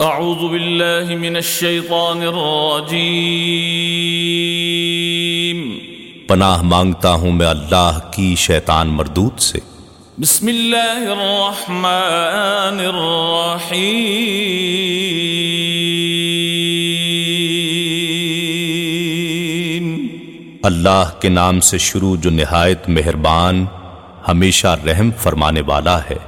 اعوذ باللہ من الشیطان الرجیم پناہ مانگتا ہوں میں اللہ کی شیطان مردود سے۔ بسم اللہ الرحمن الرحیم. اللہ کے نام سے شروع جو نہایت مہربان ہمیشہ رحم فرمانے والا ہے۔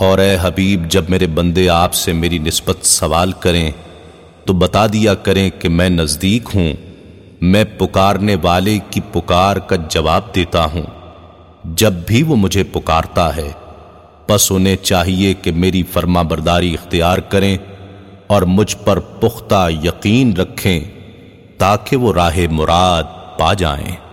اور اے حبیب، جب میرے بندے آپ سے میری نسبت سوال کریں، تو بتا دیا کریں کہ میں نزدیک ہوں۔ میں پکارنے والے کی پکار کا جواب دیتا ہوں۔ جب بھی وہ مجھے پکارتا ہے، پس انہیں چاہیے کہ میری فرما برداری اختیار کریں اور مجھ پر پختہ یقین رکھیں تاکہ وہ راہ مراد پا جائیں۔